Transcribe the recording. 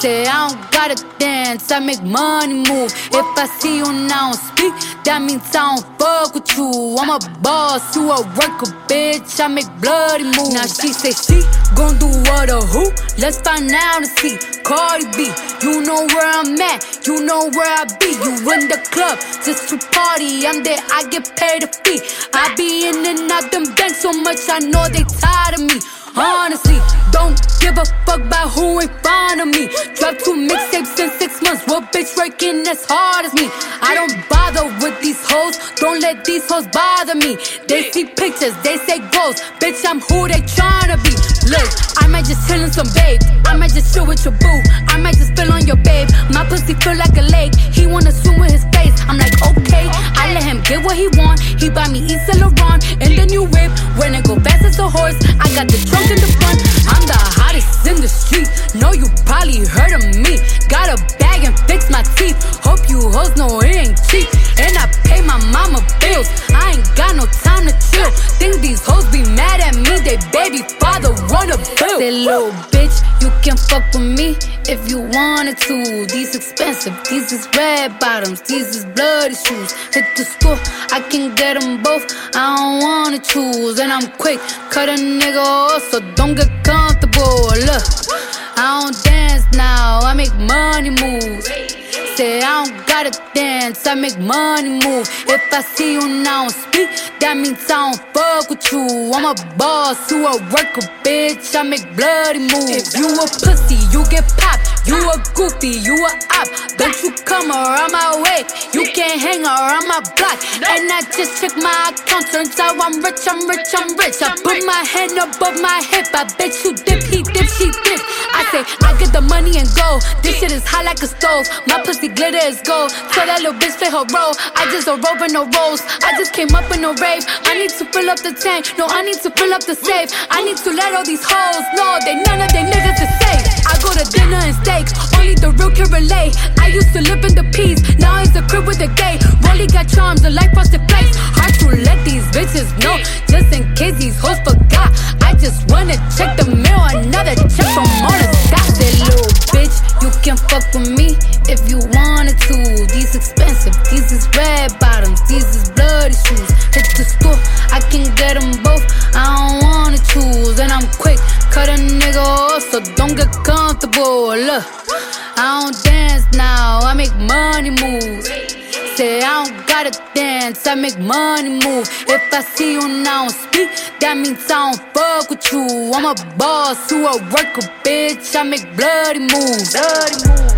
Say I don't gotta dance, I make money move. If I see you now speak, that means I don't fuck with you. I'm a boss, you a worker, bitch. I make bloody moves. Now she say she gon' do what or who? Let's find out and see. Cardi B, you know where I'm at, you know where I be. You in the club just to party. I'm there, I get paid a fee. I be in and out them banks so much, I know they tired. Honestly, don't give a fuck about who in front of me. Drop two mixtapes in six months. What bitch working as hard as me? I don't bother with these hoes. Don't let these hoes bother me. They see pictures, they say goals. Bitch, I'm who they tryna be. Look, I might just chill in some babe. I might just chill with your boo. I might just spill on your babe. My pussy feel like a lake. He wanna swim with his face. I'm like, okay. I let him get what he want. He buy me Yves Saint Laurent in the new whip. When it go fast as a horse, I got the trunk you heard of me. Got a bag and fix my teeth. Hope you hoes know it ain't cheap. And I pay my mama bills. I ain't got no time to chill. Think these hoes be mad at me. They baby father wanna bill. Say little bitch, you can fuck with me if you wanted to. These expensive, these is red bottoms, these is bloody shoes. Hit the school, I can get them both. I don't wanna choose, and I'm quick, cut a nigga off, so don't get Look, I don't dance now, I make money moves. Say I don't gotta dance, I make money move. If I see you now speak, that means I don't fuck with you. I'm a boss, you a worker, bitch. I make bloody moves. If you a pussy, you get popped. A goofy, you a op. Don't you come around my way. You can't hang around my block. And I just check my account. Turns out I'm rich, I'm rich, I'm rich. I put my hand above my hip. I bet you dip, he dip, she dip. I say, I get the money and go. This shit is hot like a stove. My pussy glitter is gold. Tell that little bitch play her role. I just a rope and no rolls. I just came up in a rave. I need to fill up the tank. No, I need to fill up the safe. I need to let all these hoes know they none of they niggas is safe. I used to live in the peace. Now it's a crib with a gay. Rolly got charms, a life frosted place. Hard to let these bitches know. Just in case these hoes forgot. I just wanna check the mail. Another check from all the. That little bitch, you can fuck with me if you wanted to. These expensive, these is red bottoms, these is bloody shoes. Hit the store, I can get them both. I don't wanna choose, and I'm quick, cut a nigga off, so don't get comfortable. Look, I don't dance now, I make money moves. Say I don't gotta dance, I make money move. If I see you now speak, that means I don't fuck with you. I'm a boss, you a worker, bitch. I make bloody moves. Bloody moves.